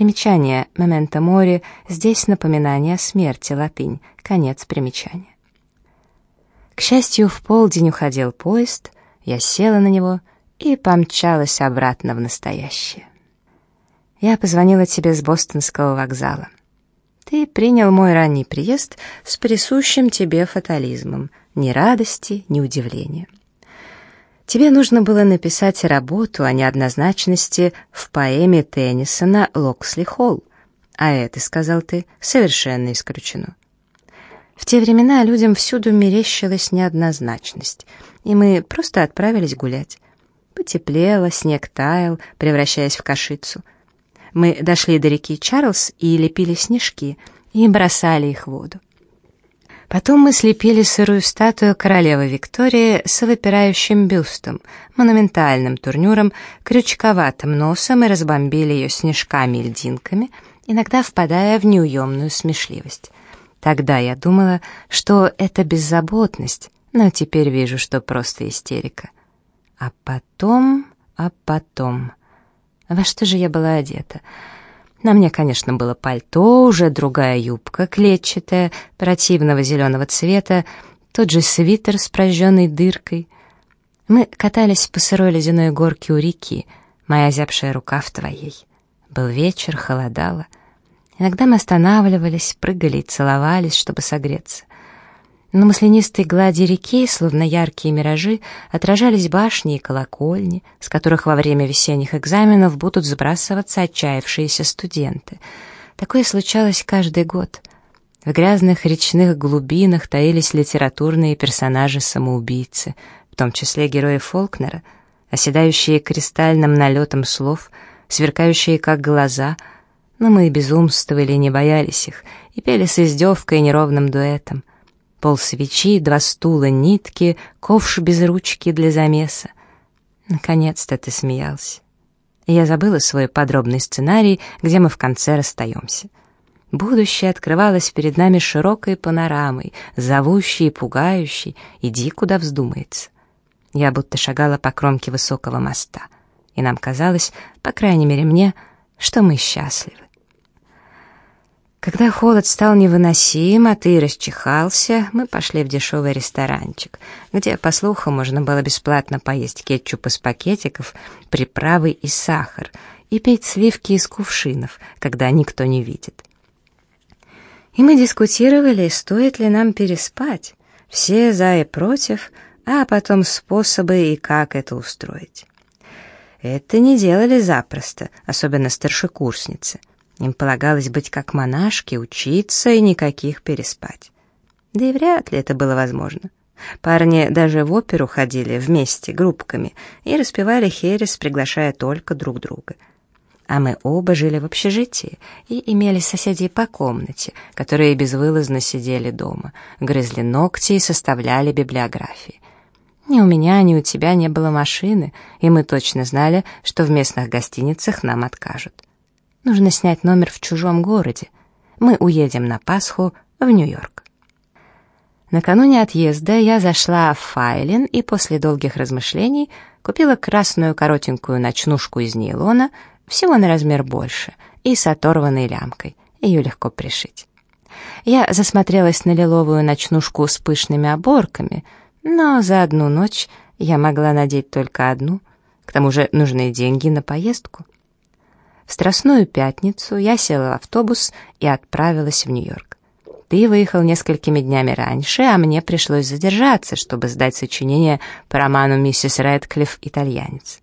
Примечание «Мементо мори» здесь напоминание о смерти, латынь, конец примечания. К счастью, в полдень уходил поезд, я села на него и помчалась обратно в настоящее. Я позвонила тебе с бостонского вокзала. Ты принял мой ранний приезд с присущим тебе фатализмом, ни радости, ни удивления. Тебе нужно было написать работу о неоднозначности в поэме Теннисона «Локсли Холл», а это, сказал ты, совершенно исключено. В те времена людям всюду мерещилась неоднозначность, и мы просто отправились гулять. Потеплело, снег таял, превращаясь в кашицу. Мы дошли до реки Чарльз и лепили снежки, и бросали их в воду. Потом мы слепили сырую статую королевы Виктории с выпирающим бюстом, монументальным турнюром, крючковатым носом и разбомбили ее снежками и льдинками, иногда впадая в неуемную смешливость. Тогда я думала, что это беззаботность, но теперь вижу, что просто истерика. А потом, а потом... Во что же я была одета? На мне, конечно, было пальто, уже другая юбка, клетчатая, противного зеленого цвета, тот же свитер с прожженной дыркой. Мы катались по сырой ледяной горке у реки, моя зябшая рука в твоей. Был вечер, холодало. Иногда мы останавливались, прыгали и целовались, чтобы согреться. На маслянистой глади реки, словно яркие миражи, отражались башни и колокольни, с которых во время весенних экзаменов будут сбрасываться отчаявшиеся студенты. Такое случалось каждый год. В грязных речных глубинах таились литературные персонажи-самоубийцы, в том числе герои Фолкнера, оседающие кристальным налетом слов, сверкающие как глаза, но мы безумствовали не боялись их, и пели с издевкой и неровным дуэтом пол свечи, два стула, нитки, ковш без ручки для замеса. Наконец-то ты смеялся. Я забыла свой подробный сценарий, где мы в конце расстаемся. Будущее открывалось перед нами широкой панорамой, зовущей и пугающей, иди куда вздумается. Я будто шагала по кромке высокого моста, и нам казалось, по крайней мере мне, что мы счастливы. Когда холод стал невыносим, а ты расчихался, мы пошли в дешевый ресторанчик, где, по слухам, можно было бесплатно поесть кетчуп из пакетиков, приправы и сахар, и пить сливки из кувшинов, когда никто не видит. И мы дискутировали, стоит ли нам переспать, все за и против, а потом способы и как это устроить. Это не делали запросто, особенно старшекурсницы — им полагалось быть как монашки, учиться и никаких переспать. Да и вряд ли это было возможно. Парни даже в оперу ходили вместе, группками, и распевали херес, приглашая только друг друга. А мы оба жили в общежитии и имели соседей по комнате, которые безвылазно сидели дома, грызли ногти и составляли библиографии. Ни у меня, ни у тебя не было машины, и мы точно знали, что в местных гостиницах нам откажут. Нужно снять номер в чужом городе. Мы уедем на Пасху в Нью-Йорк. Накануне отъезда я зашла в Файлин и после долгих размышлений купила красную коротенькую ночнушку из нейлона, всего на размер больше, и с оторванной лямкой. Ее легко пришить. Я засмотрелась на лиловую ночнушку с пышными оборками, но за одну ночь я могла надеть только одну, к тому же нужны деньги на поездку. В Страстную пятницу я села в автобус и отправилась в Нью-Йорк. Ты выехал несколькими днями раньше, а мне пришлось задержаться, чтобы сдать сочинение по роману «Миссис Рэдклифф. Итальянец».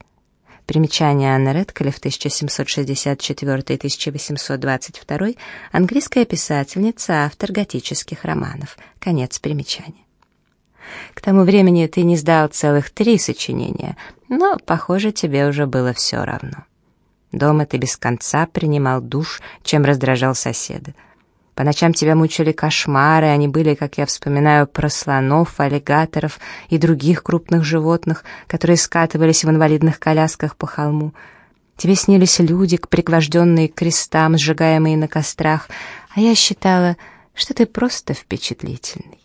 Примечание Анны Рэдклифф, 1764-1822, английская писательница, автор готических романов. Конец примечания. К тому времени ты не сдал целых три сочинения, но, похоже, тебе уже было все равно. Дома ты без конца принимал душ, чем раздражал соседа. По ночам тебя мучили кошмары, они были, как я вспоминаю, про слонов, аллигаторов и других крупных животных, которые скатывались в инвалидных колясках по холму. Тебе снились люди, пригвожденные к крестам, сжигаемые на кострах, а я считала, что ты просто впечатлительный.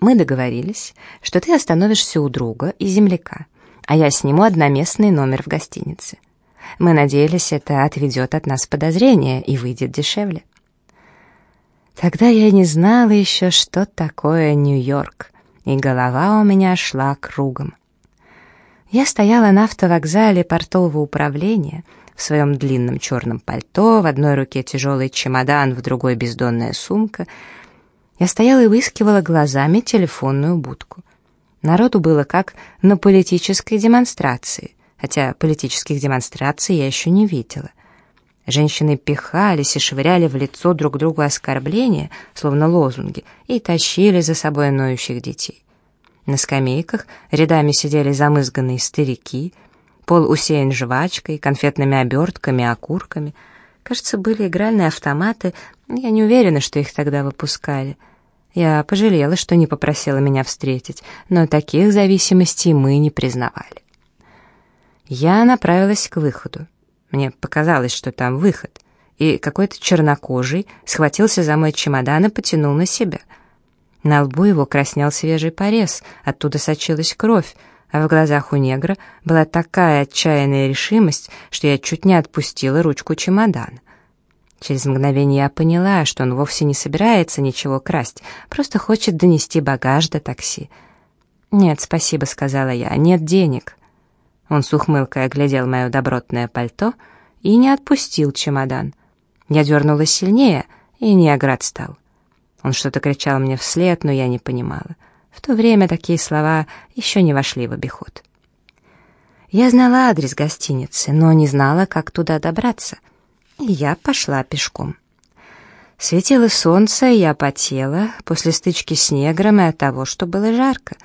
Мы договорились, что ты остановишься у друга и земляка, а я сниму одноместный номер в гостинице. Мы надеялись, это отведет от нас подозрения и выйдет дешевле. Тогда я не знала еще, что такое Нью-Йорк, и голова у меня шла кругом. Я стояла на автовокзале портового управления в своем длинном черном пальто, в одной руке тяжелый чемодан, в другой бездонная сумка. Я стояла и выискивала глазами телефонную будку. Народу было как на политической демонстрации, хотя политических демонстраций я еще не видела. Женщины пихались и швыряли в лицо друг другу оскорбления, словно лозунги, и тащили за собой ноющих детей. На скамейках рядами сидели замызганные старики, пол усеян жвачкой, конфетными обертками, окурками. Кажется, были игральные автоматы, я не уверена, что их тогда выпускали. Я пожалела, что не попросила меня встретить, но таких зависимостей мы не признавали. Я направилась к выходу. Мне показалось, что там выход. И какой-то чернокожий схватился за мой чемодан и потянул на себя. На лбу его краснел свежий порез, оттуда сочилась кровь, а в глазах у негра была такая отчаянная решимость, что я чуть не отпустила ручку чемодана. Через мгновение я поняла, что он вовсе не собирается ничего красть, просто хочет донести багаж до такси. «Нет, спасибо», — сказала я, — «нет денег». Он с ухмылкой оглядел мое добротное пальто и не отпустил чемодан. Я дернулась сильнее, и негр отстал. Он что-то кричал мне вслед, но я не понимала. В то время такие слова еще не вошли в обиход. Я знала адрес гостиницы, но не знала, как туда добраться. И я пошла пешком. Светило солнце, и я потела после стычки с негром и от того, что было жарко.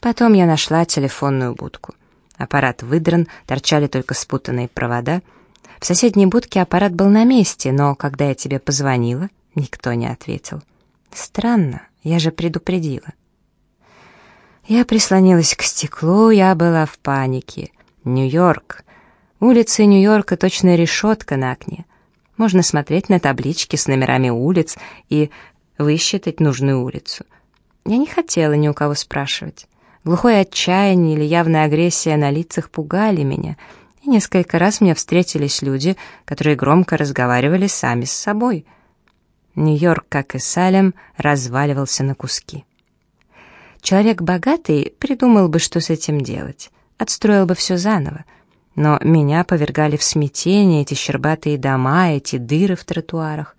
Потом я нашла телефонную будку. Аппарат выдран, торчали только спутанные провода. В соседней будке аппарат был на месте, но когда я тебе позвонила, никто не ответил. Странно, я же предупредила. Я прислонилась к стеклу, я была в панике. Нью-Йорк. Улицы Нью-Йорка точно решетка на окне. Можно смотреть на таблички с номерами улиц и высчитать нужную улицу. Я не хотела ни у кого спрашивать. Глухое отчаяние или явная агрессия на лицах пугали меня, и несколько раз мне встретились люди, которые громко разговаривали сами с собой. Нью-Йорк, как и Салем, разваливался на куски. Человек богатый придумал бы, что с этим делать, отстроил бы все заново, но меня повергали в смятение эти щербатые дома, эти дыры в тротуарах.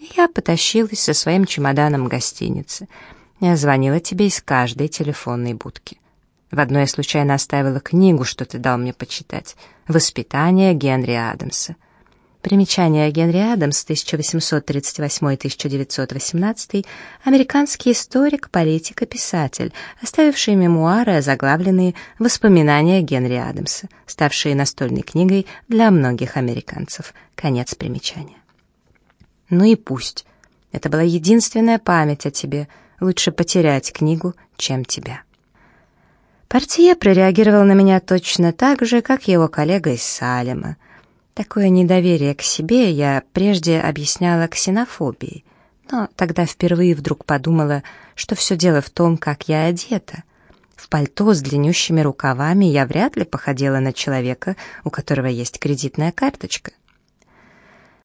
И я потащилась со своим чемоданом в гостинице — я звонила тебе из каждой телефонной будки. В одной я случайно оставила книгу, что ты дал мне почитать. «Воспитание Генри Адамса». Примечание Генри Адамс, 1838-1918, американский историк, политик и писатель, оставивший мемуары, озаглавленные «Воспоминания Генри Адамса», ставшие настольной книгой для многих американцев. Конец примечания. Ну и пусть. Это была единственная память о тебе — Лучше потерять книгу, чем тебя. Портье прореагировал на меня точно так же, как его коллега из Салема. Такое недоверие к себе я прежде объясняла ксенофобией, но тогда впервые вдруг подумала, что все дело в том, как я одета. В пальто с длиннющими рукавами я вряд ли походила на человека, у которого есть кредитная карточка —